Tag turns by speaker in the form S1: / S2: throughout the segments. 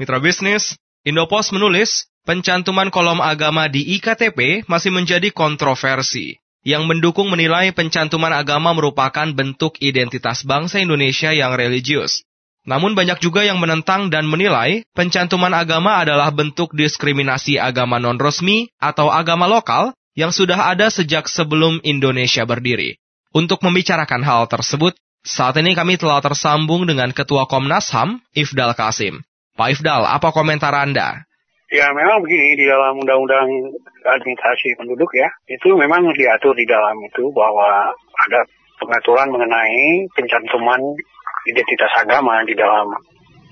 S1: Mitra bisnis, Indopos menulis, pencantuman kolom agama di IKTP masih menjadi kontroversi. Yang mendukung menilai pencantuman agama merupakan bentuk identitas bangsa Indonesia yang religius. Namun banyak juga yang menentang dan menilai pencantuman agama adalah bentuk diskriminasi agama non-resmi atau agama lokal yang sudah ada sejak sebelum Indonesia berdiri. Untuk membicarakan hal tersebut, saat ini kami telah tersambung dengan Ketua Komnas HAM, Ifdal Kasim. Pak Ifdal, apa komentar Anda?
S2: Ya memang begini di dalam undang-undang administrasi penduduk ya, itu memang diatur di dalam itu bahwa ada pengaturan mengenai pencantuman identitas agama di dalam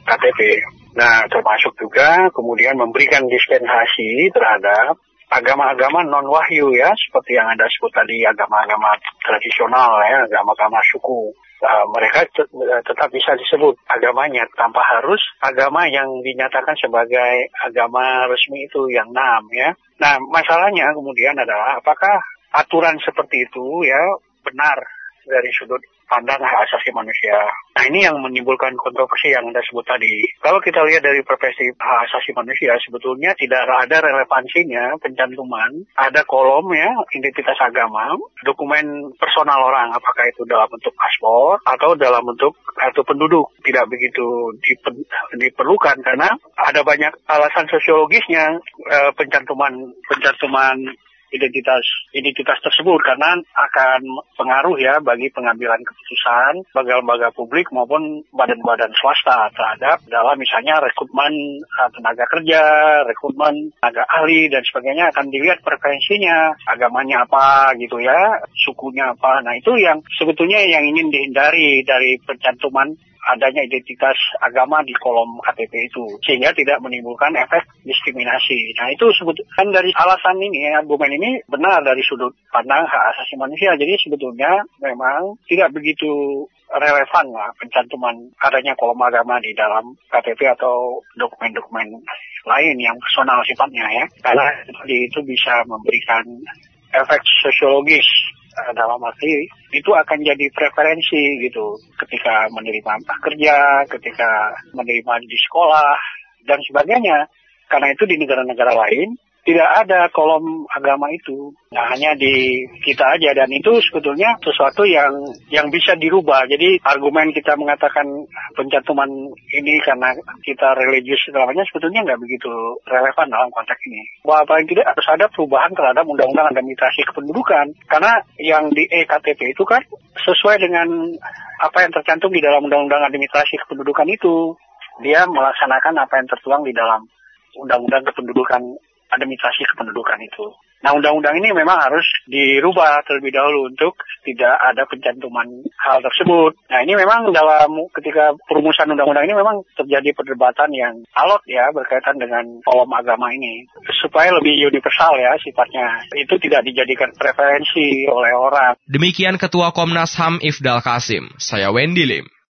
S2: KTP. Nah, termasuk juga kemudian memberikan dispensasi terhadap agama-agama non wahyu ya, seperti yang Anda sebut tadi agama-agama tradisional ya, agama-agama suku. Uh, mereka uh, tetap bisa disebut agamanya tanpa harus agama yang dinyatakan sebagai agama resmi itu yang enam ya. Nah, masalahnya kemudian adalah apakah aturan seperti itu ya benar dari sudut pandang hak asasi manusia. Nah ini yang menimbulkan kontroversi yang Anda sebut tadi. Kalau kita lihat dari perspektif hak asasi manusia, sebetulnya tidak ada relevansinya pencantuman, ada kolom ya, identitas agama, dokumen personal orang, apakah itu dalam bentuk paspor atau dalam bentuk kartu penduduk. Tidak begitu diperlukan karena ada banyak alasan sosiologisnya eh, pencantuman pencantuman identitas identitas tersebut karena akan pengaruh ya bagi pengambilan keputusan bagi lembaga publik maupun badan-badan swasta terhadap dalam misalnya rekrutmen uh, tenaga kerja, rekrutmen tenaga ahli dan sebagainya akan dilihat preferensinya, agamanya apa gitu ya, sukunya apa. Nah itu yang sebetulnya yang ingin dihindari dari pencantuman adanya identitas agama di kolom KTP itu sehingga tidak menimbulkan efek diskriminasi. Nah itu sebetulnya dari alasan ini argumen ini benar dari sudut pandang hak asasi manusia. Jadi sebetulnya memang tidak begitu relevan lah pencantuman adanya kolom agama di dalam KTP atau dokumen-dokumen lain yang personal sifatnya ya. Karena itu bisa memberikan efek sosiologis dalam arti itu akan jadi preferensi gitu ketika menerima kerja, ketika menerima di sekolah dan sebagainya. Karena itu di negara-negara lain tidak ada kolom agama itu. Nah, hanya di kita aja dan itu sebetulnya sesuatu yang yang bisa dirubah. Jadi argumen kita mengatakan pencantuman ini karena kita religius segalanya sebetulnya nggak begitu relevan dalam konteks ini. Wah, paling tidak harus ada perubahan terhadap undang-undang administrasi kependudukan. Karena yang di EKTP itu kan sesuai dengan apa yang tercantum di dalam undang-undang administrasi kependudukan itu. Dia melaksanakan apa yang tertuang di dalam undang-undang kependudukan administrasi kependudukan itu. Nah, undang-undang ini memang harus dirubah terlebih dahulu untuk tidak ada pencantuman hal tersebut. Nah, ini memang dalam ketika perumusan undang-undang ini memang terjadi perdebatan yang alot ya berkaitan dengan kolom agama ini. Supaya lebih universal ya sifatnya. Itu tidak dijadikan preferensi oleh orang.
S1: Demikian Ketua Komnas HAM Ifdal Kasim. Saya Wendy Lim.